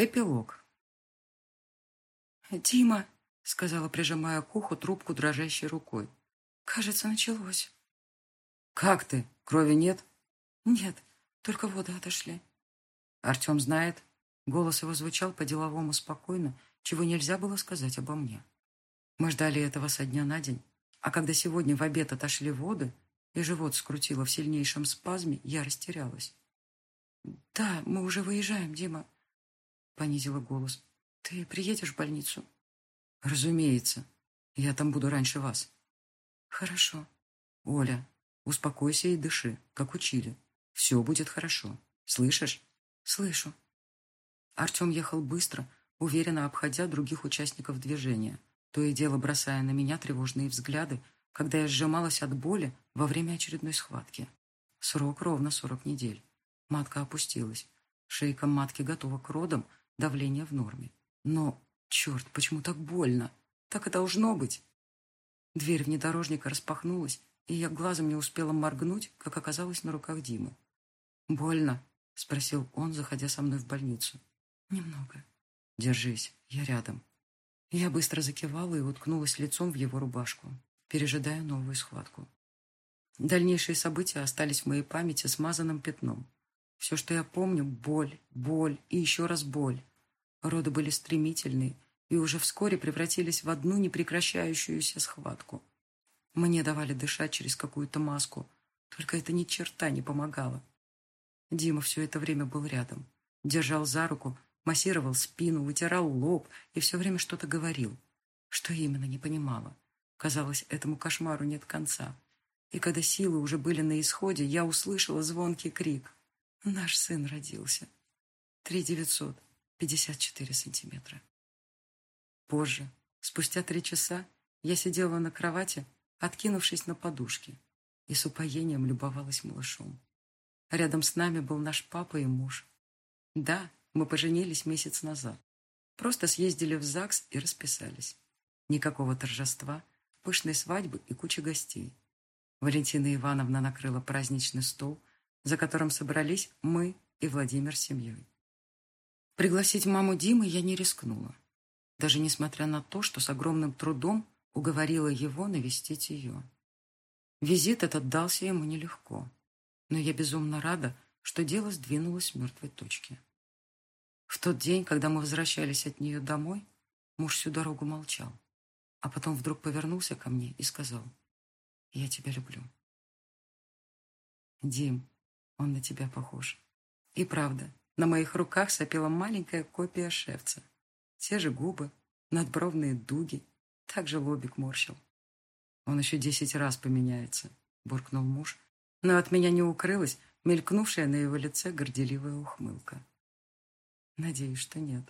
Эпилог. «Дима», — сказала, прижимая к уху трубку дрожащей рукой. «Кажется, началось». «Как ты? Крови нет?» «Нет, только воды отошли». Артем знает. Голос его звучал по-деловому спокойно, чего нельзя было сказать обо мне. Мы ждали этого со дня на день, а когда сегодня в обед отошли воды, и живот скрутило в сильнейшем спазме, я растерялась. «Да, мы уже выезжаем, Дима», — понизила голос. «Ты приедешь в больницу?» «Разумеется. Я там буду раньше вас». «Хорошо». «Оля, успокойся и дыши, как учили. Все будет хорошо. Слышишь?» «Слышу». Артем ехал быстро, уверенно обходя других участников движения, то и дело бросая на меня тревожные взгляды, когда я сжималась от боли во время очередной схватки. Срок ровно сорок недель. Матка опустилась. Шейка матки готова к родам, давление в норме. Но, черт, почему так больно? Так и должно быть. Дверь внедорожника распахнулась, и я глазом не успела моргнуть, как оказалось на руках Димы. «Больно?» — спросил он, заходя со мной в больницу. «Немного». «Держись, я рядом». Я быстро закивала и уткнулась лицом в его рубашку, пережидая новую схватку. Дальнейшие события остались в моей памяти смазанным пятном. Все, что я помню, боль, боль и еще раз боль. Роды были стремительные и уже вскоре превратились в одну непрекращающуюся схватку. Мне давали дышать через какую-то маску, только это ни черта не помогало. Дима все это время был рядом, держал за руку, массировал спину, вытирал лоб и все время что-то говорил. Что именно, не понимала. Казалось, этому кошмару нет конца. И когда силы уже были на исходе, я услышала звонкий крик. Наш сын родился. Три девятьсот пятьдесят четыре сантиметра. Позже, спустя три часа, я сидела на кровати, откинувшись на подушке, и с упоением любовалась малышом. Рядом с нами был наш папа и муж. Да, мы поженились месяц назад. Просто съездили в ЗАГС и расписались. Никакого торжества, пышной свадьбы и куча гостей. Валентина Ивановна накрыла праздничный стол, за которым собрались мы и Владимир с семьей. Пригласить маму Димы я не рискнула, даже несмотря на то, что с огромным трудом уговорила его навестить ее. Визит этот дался ему нелегко, но я безумно рада, что дело сдвинулось с мертвой точки. В тот день, когда мы возвращались от нее домой, муж всю дорогу молчал, а потом вдруг повернулся ко мне и сказал, «Я тебя люблю». «Дим, он на тебя похож». И правда, на моих руках сопела маленькая копия шефца. Те же губы, надбровные дуги, также лобик морщил. «Он еще десять раз поменяется», — буркнул муж, но от меня не укрылась мелькнувшая на его лице горделивая ухмылка. Надеюсь, что нет.